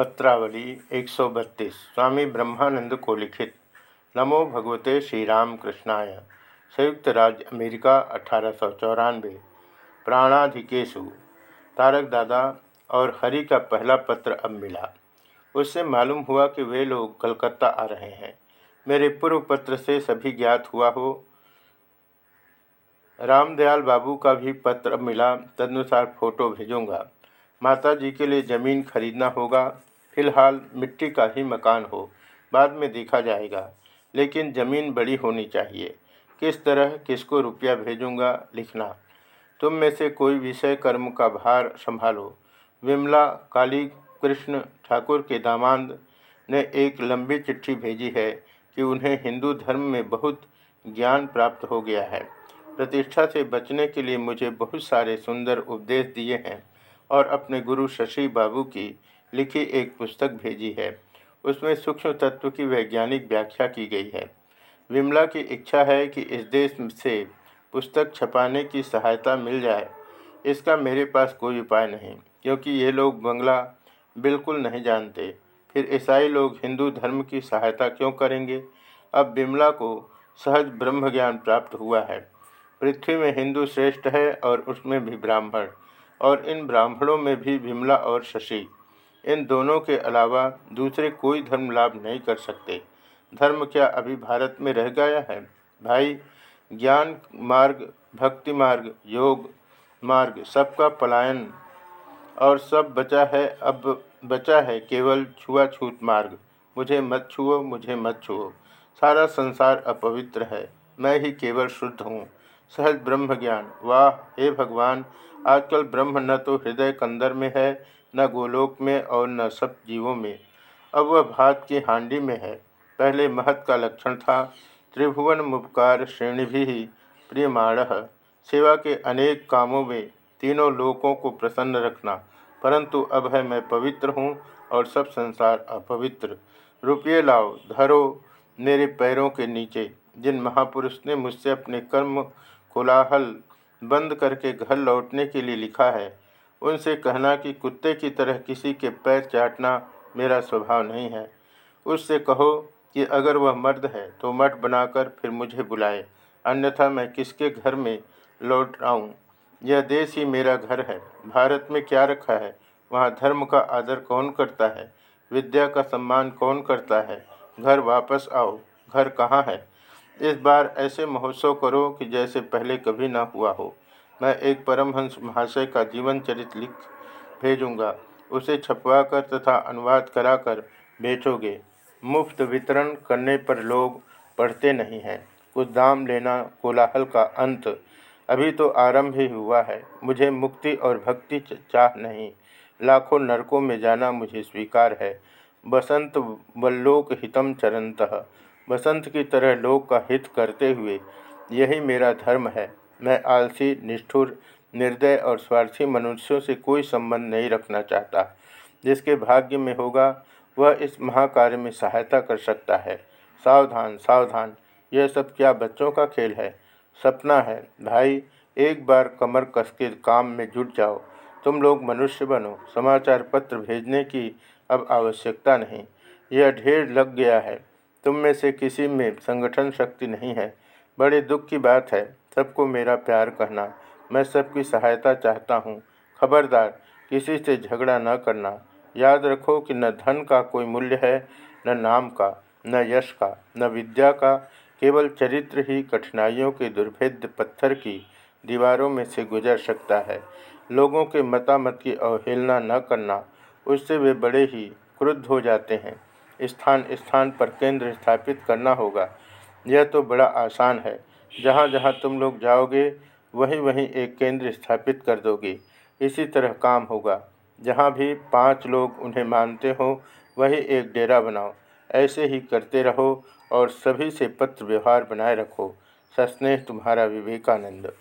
पत्रावली 132 स्वामी ब्रह्मानंद को लिखित। नमो भगवते श्री राम कृष्णाय संयुक्त राज्य अमेरिका, अठारह सौ चौरानवे। प्राणाधिकेशु। तारक दादा और हरि का पहला पत्र अब मिला। उससे मालूम हुआ कि वे लोग कलकत्ता आ रहे हैं। मेरे पूर्व पत्र से सभी ज्ञात हुआ हो। रामदयाल बाबू का भी पत्र मिला। तदनुसार फ़ोटो भेजूँगा। माता जी के लिए ज़मीन खरीदना होगा। फ़िलहाल मिट्टी का ही मकान हो, बाद में देखा जाएगा। लेकिन ज़मीन बड़ी होनी चाहिए। किस तरह किसको रुपया भेजूँगा लिखना। तुम में से कोई विषय कर्म का भार संभालो। विमला काली कृष्ण ठाकुर के दामाद ने एक लंबी चिट्ठी भेजी है कि उन्हें हिंदू धर्म में बहुत ज्ञान प्राप्त हो गया है। प्रतिष्ठा से बचने के लिए मुझे बहुत सारे सुंदर उपदेश दिए हैं और अपने गुरु शशि बाबू की लिखी एक पुस्तक भेजी है। उसमें सूक्ष्म तत्व की वैज्ञानिक व्याख्या की गई है। विमला की इच्छा है कि इस देश से पुस्तक छपाने की सहायता मिल जाए। इसका मेरे पास कोई उपाय नहीं, क्योंकि ये लोग बंगला बिल्कुल नहीं जानते। फिर ईसाई लोग हिंदू धर्म की सहायता क्यों करेंगे? अब विमला को सहज ब्रह्म ज्ञान प्राप्त हुआ है। पृथ्वी में हिंदू श्रेष्ठ है और उसमें भी ब्राह्मण, और इन ब्राह्मणों में भी विमला और शशि। इन दोनों के अलावा दूसरे कोई धर्म लाभ नहीं कर सकते। धर्म क्या अभी भारत में रह गया है? भाई, ज्ञान मार्ग, भक्ति मार्ग, योग मार्ग, सबका पलायन और सब बचा है, अब बचा है केवल छुआछूत मार्ग। मुझे मत छुओ, मुझे मत छुओ। सारा संसार अपवित्र है। मैं ही केवल शुद्ध हूँ। सहज ब्रह्म ज्ञान। वाह, हे भगवान! आजकल ब्रह्म न तो हृदय कंदर में है न गोलोक में और न सब जीवों में। अब वह भात की हांडी में है। पहले महत का लक्षण था। त्रिभुवन मुपकार श्रेणी भी प्रियमाण। सेवा के अनेक कामों में तीनों लोकों को प्रसन्न रखना। परंतु अब है मैं पवित्र हूँ और सब संसार अपवित्र। रुपये लाओ, धरो मेरे पैरों के नीचे। जिन महापुरुष ने मुझसे अपने कर्म कोलाहल बंद करके घर लौटने के लिए लिखा है उनसे कहना कि कुत्ते की तरह किसी के पैर चाटना मेरा स्वभाव नहीं है। उससे कहो कि अगर वह मर्द है तो मठ बनाकर फिर मुझे बुलाए, अन्यथा मैं किसके घर में लौट आऊँ? यह देश ही मेरा घर है, भारत में क्या रखा है? वहाँ धर्म का आदर कौन करता है? विद्या का सम्मान कौन करता है? घर वापस आओ, घर कहाँ है? इस बार ऐसे महोत्सव करो कि जैसे पहले कभी ना हुआ हो। मैं एक परमहंस महाशय का जीवन चरित लिख भेजूँगा। उसे छपवा कर तथा अनुवाद कराकर बेचोगे। मुफ़्त वितरण करने पर लोग पढ़ते नहीं हैं। कुछ दाम लेना कोलाहल का अंत। अभी तो आरंभ ही हुआ है। मुझे मुक्ति और भक्ति चाह नहीं। लाखों नरकों में जाना मुझे स्वीकार है। बसंत वल्लोक हितम चरंत। बसंत की तरह लोक का हित करते हुए यही मेरा धर्म है। मैं आलसी, निष्ठुर, निर्दय और स्वार्थी मनुष्यों से कोई संबंध नहीं रखना चाहता। जिसके भाग्य में होगा, वह इस महाकार्य में सहायता कर सकता है। सावधान सावधान, यह सब क्या बच्चों का खेल है? सपना है, भाई, एक बार कमर कस के काम में जुट जाओ। तुम लोग मनुष्य बनो, समाचार पत्र भेजने की अब आवश्यकता नहीं। यह ढेर लग गया है। तुम में से किसी में संगठन शक्ति नहीं है। बड़े दुख की बात है। सबको मेरा प्यार कहना। मैं सबकी सहायता चाहता हूँ। खबरदार, किसी से झगड़ा न करना। याद रखो कि न धन का कोई मूल्य है, न नाम का, न यश का, न विद्या का। केवल चरित्र ही कठिनाइयों के दुर्भेद्य पत्थर की दीवारों में से गुजर सकता है। लोगों के मतामत की अवहेलना न करना, उससे वे बड़े ही क्रुद्ध हो जाते हैं। स्थान स्थान पर केंद्र स्थापित करना होगा। यह तो बड़ा आसान है। जहाँ जहाँ तुम लोग जाओगे, वहीं वहीं एक केंद्र स्थापित कर दोगे। इसी तरह काम होगा। जहाँ भी पाँच लोग उन्हें मानते हो, वहीं एक डेरा बनाओ। ऐसे ही करते रहो और सभी से पत्र व्यवहार बनाए रखो। सस्नेह तुम्हारा विवेकानंद।